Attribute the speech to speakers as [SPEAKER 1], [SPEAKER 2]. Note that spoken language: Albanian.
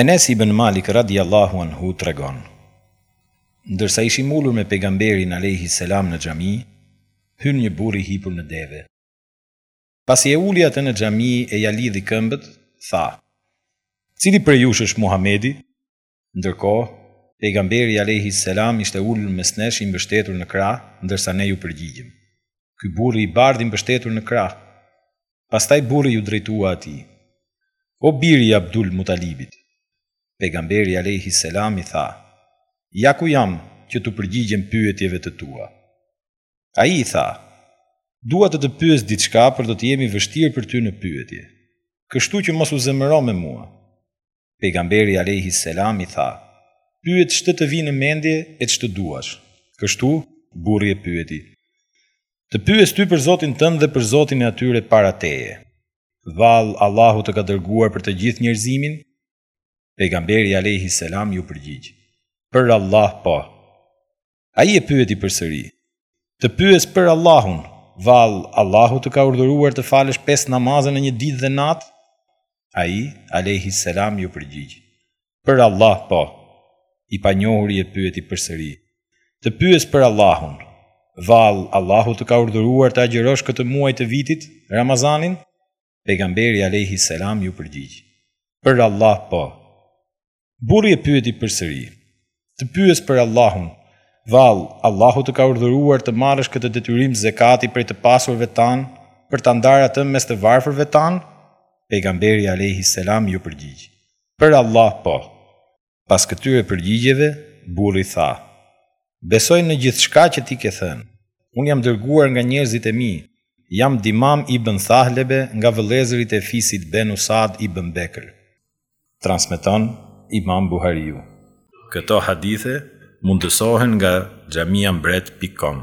[SPEAKER 1] Enes ibn Malik radijallahu anhu tregon, Ndërsa ishim ulur me Pejgamberin alejhi selam në xhami, hyn një burrë i hipur në deve. Pasi e uli atë në xhami e ia lidhi këmbët, tha, Cili prej jush është Muhamedi? Ndërkohë, Pejgamberi alejhi selam ishte ulur mes nesh i mbështetur në krah, ndërsa ne iu përgjigjëm, Ky burrë i bardhë i mbështetur në krah! Pastaj burri iu drejtua atij, O bir i Abdul Mutalibit! Pejgamberi alejhi selam i tha, Ja ku jam që t'u përgjigjem pyetjeve të tua. Ai i tha, Dua të të pyes diçka por do të jem i vështirë për ty në pyetje. Kështu që mos u zemëro me mua. Pejgamberi alejhi selam i tha, Pyet ç'të të vijë në mendje e ç'të duash. Kështu, burri e pyeti, Të pyes ty për Zotin tënd dhe për Zotin e atyre para teje. Vallë, Allahu të ka dërguar për të gjithë njerëzimin? Pejgamberi alejhi selam iu përgjigj, Për Allah po. Ai e pyeti përsëri: "Të pyes për Allahun, vallë Allahu të ka urdhëruar të falësh pesë namaze në një ditë dhe natë?" Ai, alejhi selam, iu përgjigj: "Për Allah, po." I panjohuri e pyeti përsëri: "Të pyes për Allahun, vallë Allahu të ka urdhëruar të agjërosh këtë muaj të vitit, Ramazanin?" Pejgamberi alejhi selam iu përgjigj. Për Allah po. Burri e pyeti përsëri. Të pyes për Allahun. Vallë, Allahu të ka urdhëruar të marrësh këtë detyrim zekati prej të pasurve tanë për ta ndarë atë mes të varfërve tanë? Pejgamberi alejhi selam iu përgjigj. Për Allah po. Pas këtyre përgjigjeve, burri tha, Besoj në gjithçka që ti ke thënë. Unë jam dërguar nga njerëzit e mi, jam Dimam ibn Thalebe nga vëllezërit e fisit Benu Sa'd ibn Bekr. Transmeton Imam Buhariu. Këto hadithe mundësohen nga xhamiambret pikë kom.